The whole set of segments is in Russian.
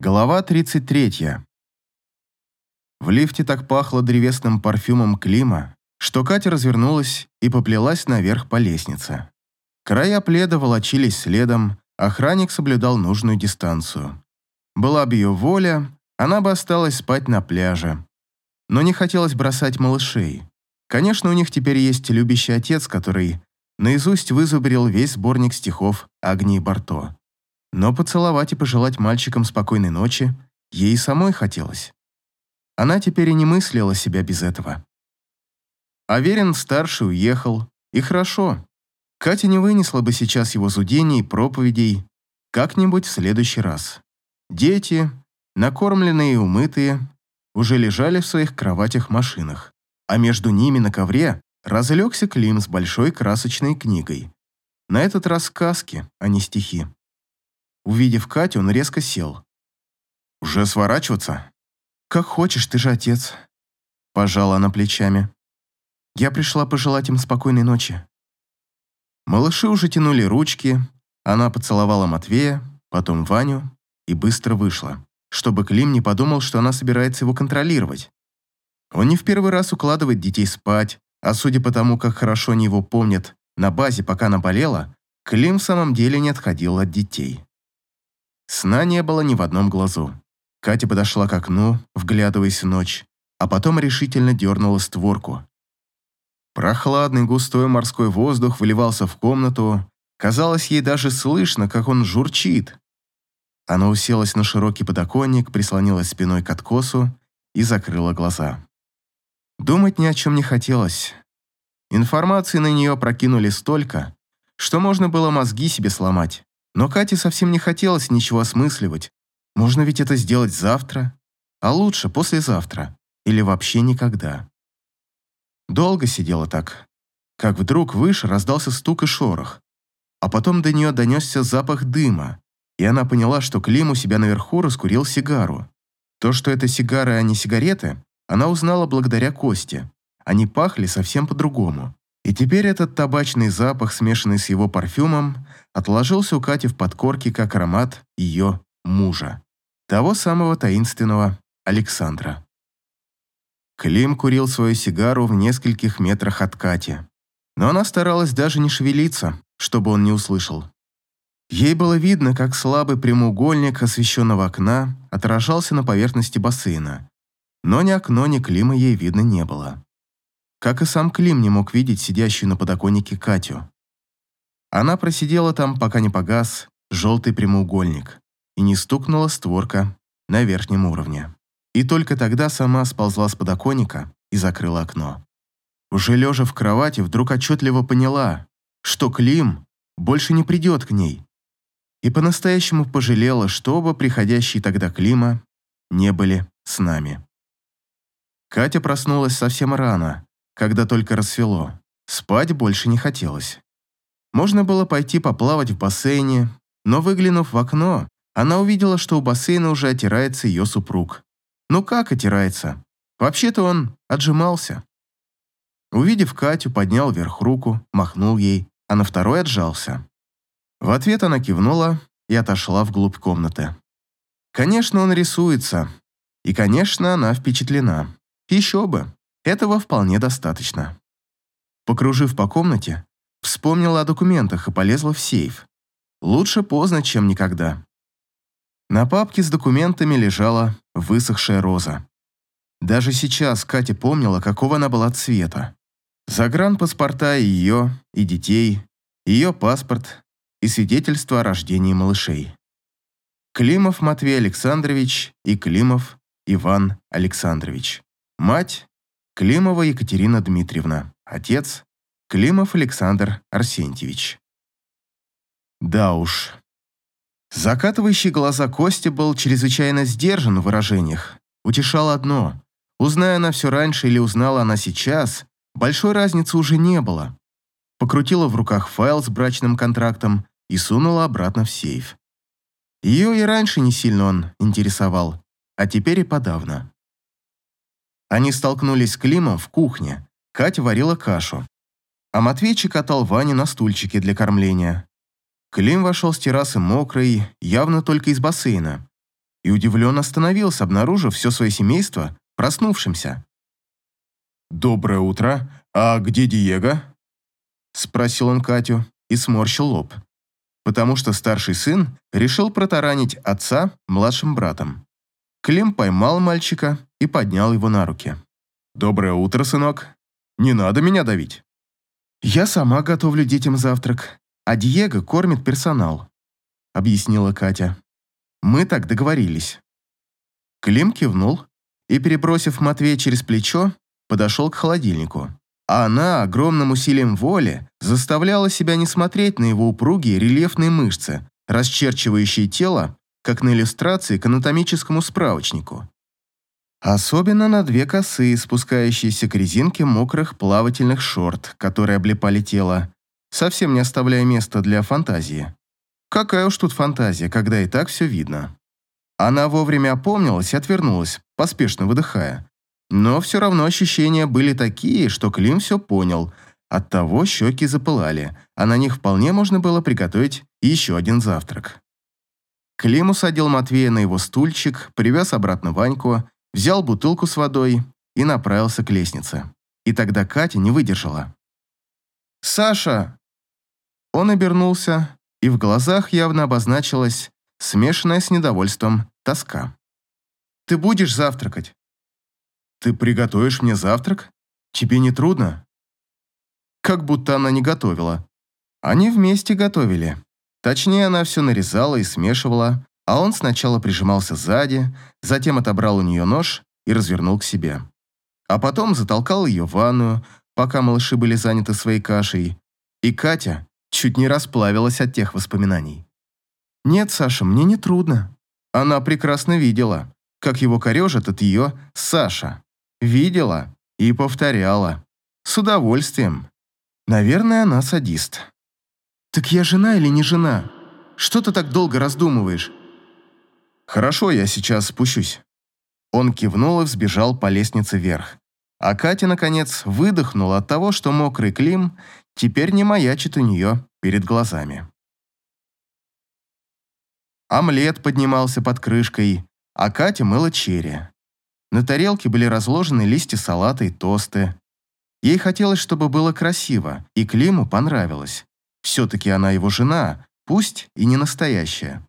Глава 33. В лифте так пахло древесным парфюмом Клима, что Катя развернулась и поплелась наверх по лестнице. Края пледа волочились следом, охранник соблюдал нужную дистанцию. Была бы ее воля, она бы осталась спать на пляже. Но не хотелось бросать малышей. Конечно, у них теперь есть любящий отец, который наизусть вызубрил весь сборник стихов Агнии Барто. Но поцеловать и пожелать мальчикам спокойной ночи ей самой хотелось. Она теперь и не мыслила себя без этого. Аверин-старший уехал, и хорошо. Катя не вынесла бы сейчас его зудений и проповедей как-нибудь в следующий раз. Дети, накормленные и умытые, уже лежали в своих кроватях-машинах, а между ними на ковре разлегся Клим с большой красочной книгой. На этот раз сказки, а не стихи. Увидев Катю, он резко сел. «Уже сворачиваться?» «Как хочешь, ты же отец», – пожала она плечами. «Я пришла пожелать им спокойной ночи». Малыши уже тянули ручки, она поцеловала Матвея, потом Ваню и быстро вышла, чтобы Клим не подумал, что она собирается его контролировать. Он не в первый раз укладывает детей спать, а судя по тому, как хорошо они его помнят на базе, пока она болела, Клим в самом деле не отходил от детей. Сна не было ни в одном глазу. Катя подошла к окну, вглядываясь в ночь, а потом решительно дернула створку. Прохладный густой морской воздух выливался в комнату, казалось ей даже слышно, как он журчит. Она уселась на широкий подоконник, прислонилась спиной к откосу и закрыла глаза. Думать ни о чем не хотелось. Информации на нее прокинули столько, что можно было мозги себе сломать. Но Кате совсем не хотелось ничего осмысливать. Можно ведь это сделать завтра, а лучше послезавтра или вообще никогда. Долго сидела так, как вдруг выше раздался стук и шорох, а потом до нее донесся запах дыма, и она поняла, что Клим у себя наверху раскурил сигару. То, что это сигары, а не сигареты, она узнала благодаря Косте. Они пахли совсем по-другому. И теперь этот табачный запах, смешанный с его парфюмом, отложился у Кати в подкорке как аромат ее мужа, того самого таинственного Александра. Клим курил свою сигару в нескольких метрах от Кати, но она старалась даже не шевелиться, чтобы он не услышал. Ей было видно, как слабый прямоугольник освещенного окна отражался на поверхности бассейна, но ни окно, ни Клима ей видно не было как и сам Клим не мог видеть сидящую на подоконнике Катю. Она просидела там, пока не погас желтый прямоугольник и не стукнула створка на верхнем уровне. И только тогда сама сползла с подоконника и закрыла окно. Уже лежа в кровати, вдруг отчетливо поняла, что Клим больше не придет к ней. И по-настоящему пожалела, что оба приходящие тогда Клима не были с нами. Катя проснулась совсем рано, когда только рассвело. Спать больше не хотелось. Можно было пойти поплавать в бассейне, но выглянув в окно, она увидела, что у бассейна уже отирается ее супруг. Ну как отирается? Вообще-то он отжимался. Увидев Катю, поднял вверх руку, махнул ей, а на второй отжался. В ответ она кивнула и отошла вглубь комнаты. Конечно, он рисуется. И, конечно, она впечатлена. Еще бы. Этого вполне достаточно. Покружив по комнате, вспомнила о документах и полезла в сейф. Лучше поздно, чем никогда. На папке с документами лежала высохшая роза. Даже сейчас Катя помнила, какого она была цвета. Загранпаспорта ее, и детей, ее паспорт и свидетельство о рождении малышей. Климов Матвей Александрович и Климов Иван Александрович. Мать Климова Екатерина Дмитриевна, отец Климов Александр Арсентьевич. Да уж. Закатывающий глаза Костя был чрезвычайно сдержан в выражениях. Утешало одно. Узная она все раньше или узнала она сейчас, большой разницы уже не было. Покрутила в руках файл с брачным контрактом и сунула обратно в сейф. Ее и раньше не сильно он интересовал, а теперь и подавно. Они столкнулись с Климом в кухне. Катя варила кашу. А Матвейчик катал Ваню на стульчике для кормления. Клим вошел с террасы мокрый, явно только из бассейна. и удивленно остановился, обнаружив все свое семейство проснувшимся. «Доброе утро. А где Диего?» Спросил он Катю и сморщил лоб, потому что старший сын решил протаранить отца младшим братом. Клим поймал мальчика и поднял его на руки. «Доброе утро, сынок. Не надо меня давить». «Я сама готовлю детям завтрак, а Диего кормит персонал», — объяснила Катя. «Мы так договорились». Клим кивнул и, перебросив Матвея через плечо, подошел к холодильнику. А она огромным усилием воли заставляла себя не смотреть на его упругие рельефные мышцы, расчерчивающие тело, как на иллюстрации к анатомическому справочнику. Особенно на две косы, спускающиеся к резинке мокрых плавательных шорт, которые облепали тело, совсем не оставляя места для фантазии. Какая уж тут фантазия, когда и так все видно. Она вовремя опомнилась и отвернулась, поспешно выдыхая. Но все равно ощущения были такие, что Клим все понял. Оттого щеки запылали, а на них вполне можно было приготовить еще один завтрак. Клим усадил Матвея на его стульчик, привез обратно Ваньку, взял бутылку с водой и направился к лестнице. И тогда Катя не выдержала. «Саша!» Он обернулся, и в глазах явно обозначилась смешанная с недовольством тоска. «Ты будешь завтракать?» «Ты приготовишь мне завтрак? Тебе не трудно?» Как будто она не готовила. Они вместе готовили. Точнее, она все нарезала и смешивала, а он сначала прижимался сзади, затем отобрал у нее нож и развернул к себе. А потом затолкал ее в ванную, пока малыши были заняты своей кашей, и Катя чуть не расплавилась от тех воспоминаний. «Нет, Саша, мне не трудно». Она прекрасно видела, как его корежит от ее Саша. Видела и повторяла. С удовольствием. Наверное, она садист. «Так я жена или не жена? Что ты так долго раздумываешь?» «Хорошо, я сейчас спущусь». Он кивнул и взбежал по лестнице вверх. А Катя, наконец, выдохнула от того, что мокрый Клим теперь не маячит у нее перед глазами. Омлет поднимался под крышкой, а Катя мыла черри. На тарелке были разложены листья салата и тосты. Ей хотелось, чтобы было красиво, и Климу понравилось. Все-таки она его жена, пусть и не настоящая.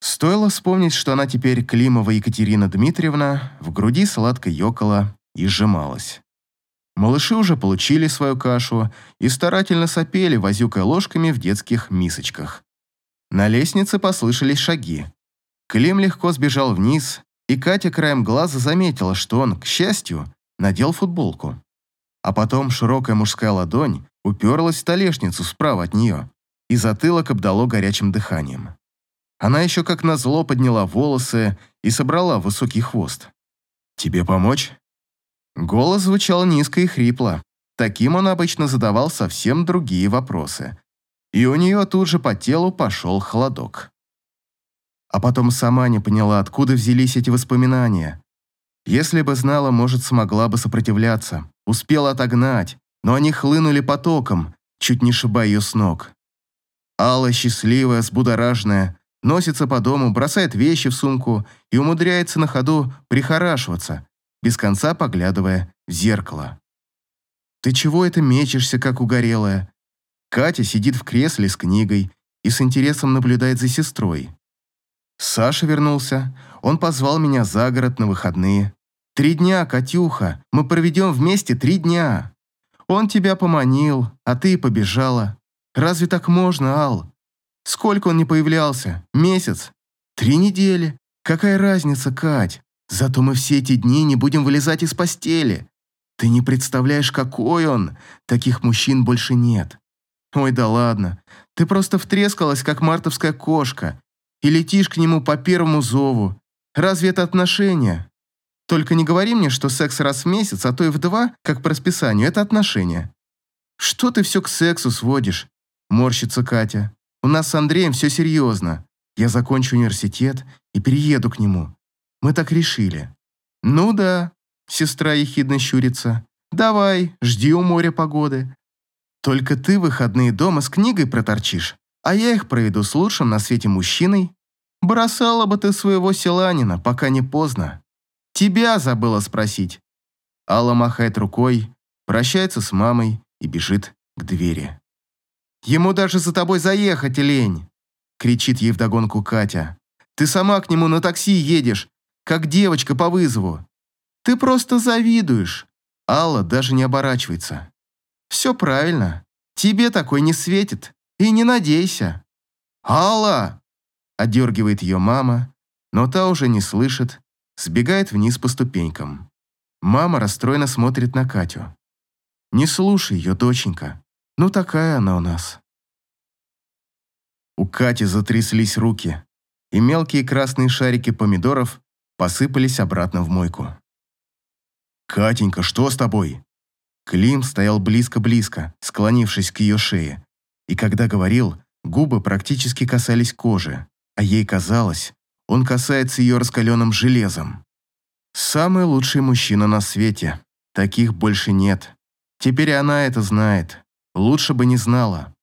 Стоило вспомнить, что она теперь Климова Екатерина Дмитриевна, в груди сладко ёкала и сжималась. Малыши уже получили свою кашу и старательно сопели, возюкая ложками в детских мисочках. На лестнице послышались шаги. Клим легко сбежал вниз, и Катя краем глаза заметила, что он, к счастью, надел футболку. А потом широкая мужская ладонь уперлась в столешницу справа от нее, и затылок обдало горячим дыханием. Она еще как назло подняла волосы и собрала высокий хвост. «Тебе помочь?» Голос звучал низко и хрипло. Таким он обычно задавал совсем другие вопросы. И у нее тут же по телу пошел холодок. А потом сама не поняла, откуда взялись эти воспоминания. Если бы знала, может, смогла бы сопротивляться. Успела отогнать, но они хлынули потоком, чуть не шибая ее с ног. Алла, счастливая, взбудораженная, носится по дому, бросает вещи в сумку и умудряется на ходу прихорашиваться, без конца поглядывая в зеркало. «Ты чего это мечешься, как угорелая?» Катя сидит в кресле с книгой и с интересом наблюдает за сестрой. Саша вернулся. Он позвал меня за город на выходные. «Три дня, Катюха. Мы проведем вместе три дня. Он тебя поманил, а ты побежала. Разве так можно, Ал? Сколько он не появлялся? Месяц? Три недели? Какая разница, Кать? Зато мы все эти дни не будем вылезать из постели. Ты не представляешь, какой он. Таких мужчин больше нет. Ой, да ладно. Ты просто втрескалась, как мартовская кошка, и летишь к нему по первому зову. Разве это отношения? Только не говори мне, что секс раз в месяц, а то и в два, как по расписанию, это отношения. Что ты все к сексу сводишь? Морщится Катя. У нас с Андреем все серьезно. Я закончу университет и перееду к нему. Мы так решили. Ну да, сестра ехидно щурится. Давай, жди у моря погоды. Только ты выходные дома с книгой проторчишь, а я их проведу с лучшим на свете мужчиной. Бросала бы ты своего селанина, пока не поздно. Тебя забыла спросить. Алла махает рукой, прощается с мамой и бежит к двери. Ему даже за тобой заехать лень, кричит ей вдогонку Катя. Ты сама к нему на такси едешь, как девочка по вызову. Ты просто завидуешь. Алла даже не оборачивается. Все правильно. Тебе такой не светит. И не надейся. Алла! Одергивает ее мама, но та уже не слышит, сбегает вниз по ступенькам. Мама расстроенно смотрит на Катю. Не слушай ее, доченька. Ну такая она у нас. У Кати затряслись руки, и мелкие красные шарики помидоров посыпались обратно в мойку. «Катенька, что с тобой?» Клим стоял близко-близко, склонившись к ее шее, и когда говорил, губы практически касались кожи, а ей казалось, он касается ее раскаленным железом. Самый лучший мужчина на свете. Таких больше нет. Теперь она это знает. Лучше бы не знала.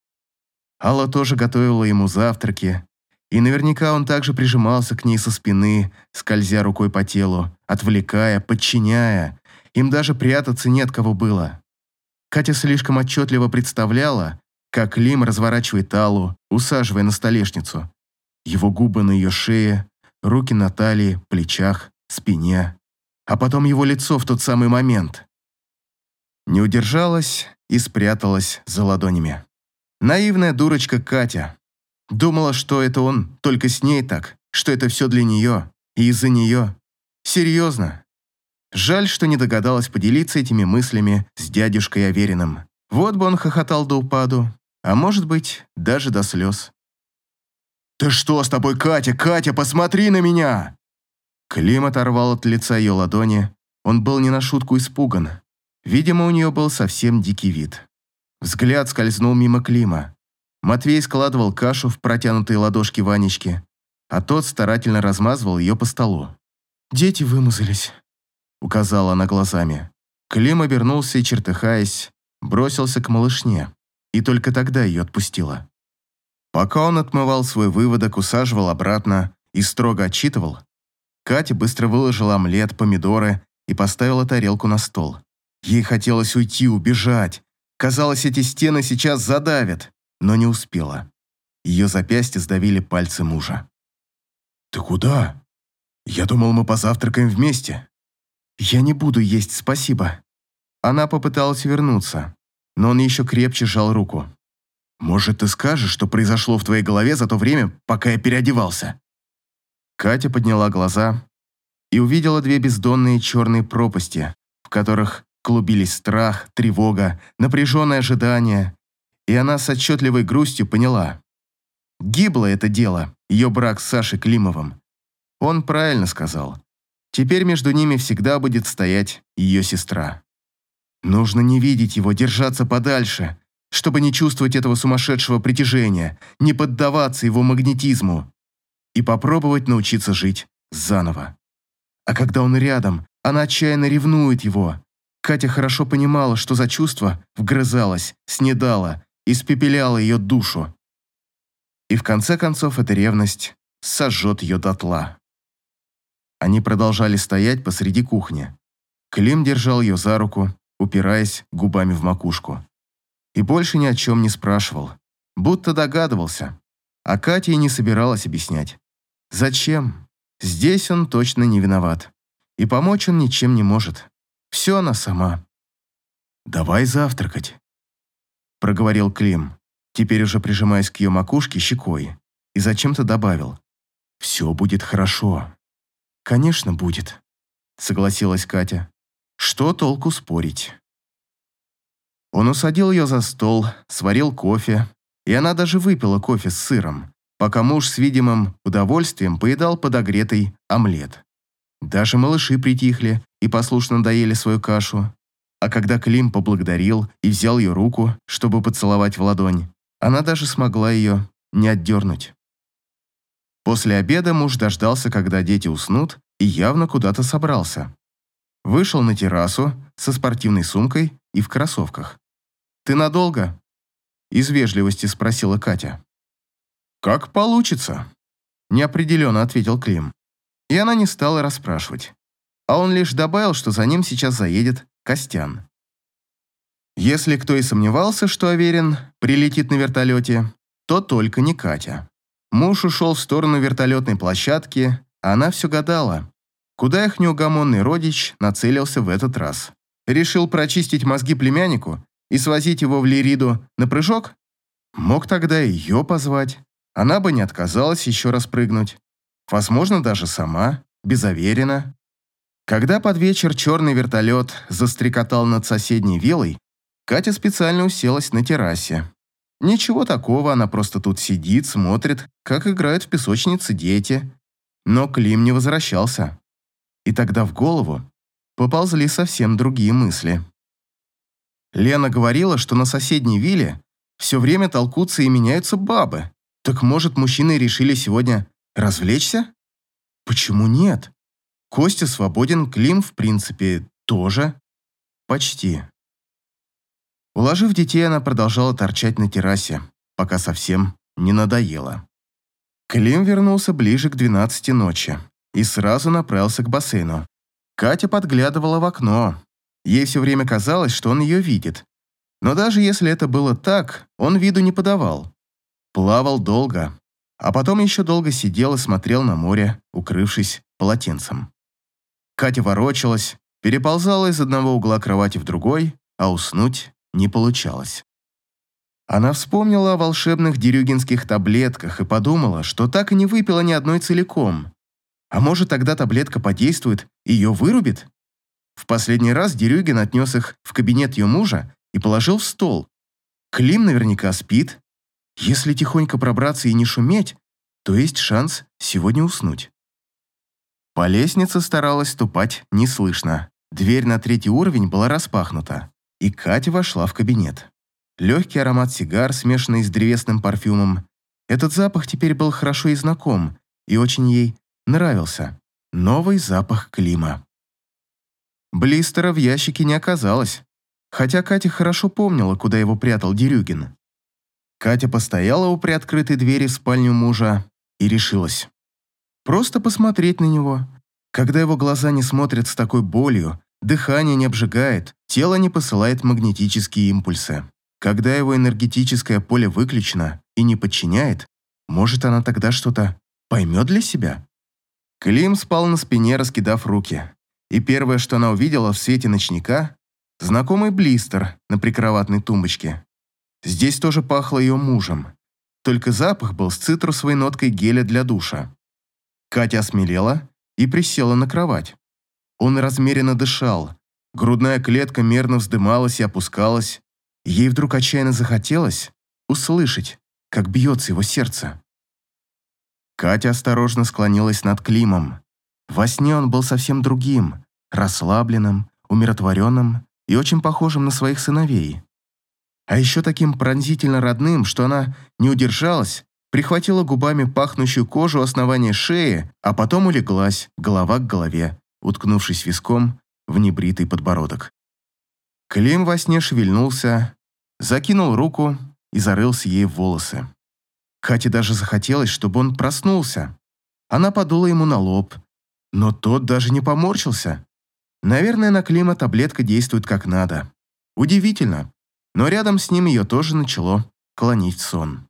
Алла тоже готовила ему завтраки, и наверняка он также прижимался к ней со спины, скользя рукой по телу, отвлекая, подчиняя. Им даже прятаться нет кого было. Катя слишком отчетливо представляла, как Лим разворачивает Аллу, усаживая на столешницу. Его губы на ее шее, руки на талии, плечах, спине. А потом его лицо в тот самый момент. Не удержалась и спряталась за ладонями. Наивная дурочка Катя. Думала, что это он только с ней так, что это все для нее и из-за нее. Серьезно. Жаль, что не догадалась поделиться этими мыслями с дядюшкой Авериным. Вот бы он хохотал до упаду, а может быть, даже до слез. «Ты что с тобой, Катя? Катя, посмотри на меня!» Клим оторвал от лица ее ладони. Он был не на шутку испуган. Видимо, у нее был совсем дикий вид. Взгляд скользнул мимо Клима. Матвей складывал кашу в протянутые ладошки Ванечки, а тот старательно размазывал ее по столу. «Дети вымазались», — указала она глазами. Клим обернулся и, чертыхаясь, бросился к малышне, и только тогда ее отпустила. Пока он отмывал свой выводок, усаживал обратно и строго отчитывал, Катя быстро выложила омлет, помидоры и поставила тарелку на стол. Ей хотелось уйти, убежать. Казалось, эти стены сейчас задавят, но не успела. Ее запястье сдавили пальцы мужа. «Ты куда? Я думал, мы позавтракаем вместе». «Я не буду есть, спасибо». Она попыталась вернуться, но он еще крепче сжал руку. «Может, ты скажешь, что произошло в твоей голове за то время, пока я переодевался?» Катя подняла глаза и увидела две бездонные черные пропасти, в которых клубились страх, тревога, напряженное ожидание, и она с отчетливой грустью поняла. Гибло это дело, ее брак с Сашей Климовым. Он правильно сказал. Теперь между ними всегда будет стоять ее сестра. Нужно не видеть его, держаться подальше, чтобы не чувствовать этого сумасшедшего притяжения, не поддаваться его магнетизму и попробовать научиться жить заново. А когда он рядом, она отчаянно ревнует его. Катя хорошо понимала, что за чувство вгрызалось, снедало, испепеляло ее душу. И в конце концов эта ревность сожжет ее дотла. Они продолжали стоять посреди кухни. Клим держал ее за руку, упираясь губами в макушку. И больше ни о чем не спрашивал, будто догадывался, а Катя и не собиралась объяснять. Зачем? Здесь он точно не виноват. И помочь он ничем не может. Все она сама. «Давай завтракать», — проговорил Клим, теперь уже прижимаясь к ее макушке щекой, и зачем-то добавил. «Все будет хорошо». «Конечно, будет», — согласилась Катя. «Что толку спорить?» Он усадил ее за стол, сварил кофе, и она даже выпила кофе с сыром, пока муж с видимым удовольствием поедал подогретый омлет. Даже малыши притихли и послушно доели свою кашу. А когда Клим поблагодарил и взял ее руку, чтобы поцеловать в ладонь, она даже смогла ее не отдернуть. После обеда муж дождался, когда дети уснут, и явно куда-то собрался. Вышел на террасу со спортивной сумкой и в кроссовках. «Ты надолго?» Из вежливости спросила Катя. «Как получится», неопределенно ответил Клим. И она не стала расспрашивать. А он лишь добавил, что за ним сейчас заедет Костян. Если кто и сомневался, что Аверин прилетит на вертолете, то только не Катя. Муж ушел в сторону вертолетной площадки, а она все гадала, куда их неугомонный родич нацелился в этот раз. Решил прочистить мозги племяннику и свозить его в Лириду на прыжок? Мог тогда ее позвать. Она бы не отказалась еще раз прыгнуть. Возможно, даже сама, безоверенно. Когда под вечер черный вертолет застрекотал над соседней виллой, Катя специально уселась на террасе. Ничего такого, она просто тут сидит, смотрит, как играют в песочнице дети. Но Клим не возвращался. И тогда в голову поползли совсем другие мысли. Лена говорила, что на соседней вилле все время толкутся и меняются бабы. Так может, мужчины решили сегодня развлечься? Почему нет? Костя свободен, Клим, в принципе, тоже. Почти. Уложив детей, она продолжала торчать на террасе, пока совсем не надоело. Клим вернулся ближе к 12 ночи и сразу направился к бассейну. Катя подглядывала в окно, Ей все время казалось, что он ее видит. Но даже если это было так, он виду не подавал. Плавал долго, а потом еще долго сидел и смотрел на море, укрывшись полотенцем. Катя ворочалась, переползала из одного угла кровати в другой, а уснуть не получалось. Она вспомнила о волшебных дерюгинских таблетках и подумала, что так и не выпила ни одной целиком. А может, тогда таблетка подействует и ее вырубит? В последний раз Дерюгин отнес их в кабинет ее мужа и положил в стол. Клим наверняка спит. Если тихонько пробраться и не шуметь, то есть шанс сегодня уснуть. По лестнице старалась ступать неслышно. Дверь на третий уровень была распахнута, и Катя вошла в кабинет. Легкий аромат сигар, смешанный с древесным парфюмом. Этот запах теперь был хорошо и знаком, и очень ей нравился. Новый запах Клима. Блистера в ящике не оказалось, хотя Катя хорошо помнила, куда его прятал Дерюгин. Катя постояла у приоткрытой двери в спальню мужа и решилась. Просто посмотреть на него. Когда его глаза не смотрят с такой болью, дыхание не обжигает, тело не посылает магнетические импульсы. Когда его энергетическое поле выключено и не подчиняет, может, она тогда что-то поймет для себя? Клим спал на спине, раскидав руки и первое, что она увидела в свете ночника, знакомый блистер на прикроватной тумбочке. Здесь тоже пахло ее мужем, только запах был с цитрусовой ноткой геля для душа. Катя осмелела и присела на кровать. Он размеренно дышал, грудная клетка мерно вздымалась и опускалась. Ей вдруг отчаянно захотелось услышать, как бьется его сердце. Катя осторожно склонилась над Климом, во сне он был совсем другим, расслабленным, умиротворенным и очень похожим на своих сыновей. А еще таким пронзительно родным, что она не удержалась, прихватила губами пахнущую кожу основания шеи, а потом улеглась, голова к голове, уткнувшись виском в небритый подбородок. Клим во сне шевельнулся, закинул руку и зарылся ей в волосы. Кате даже захотелось, чтобы он проснулся. Она подула ему на лоб, но тот даже не поморщился. Наверное, на Клима таблетка действует как надо. Удивительно, но рядом с ним ее тоже начало клонить сон.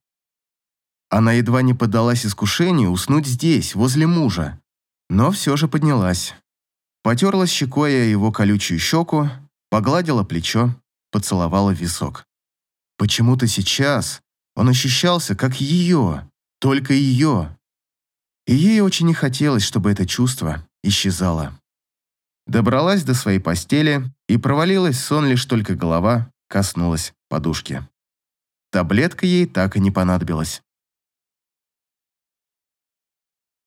Она едва не поддалась искушению уснуть здесь, возле мужа, но все же поднялась. Потерлась щекой о его колючую щеку, погладила плечо, поцеловала висок. Почему-то сейчас он ощущался как ее, только ее. И ей очень не хотелось, чтобы это чувство исчезало. Добралась до своей постели и провалилась в сон, лишь только голова коснулась подушки. Таблетка ей так и не понадобилась.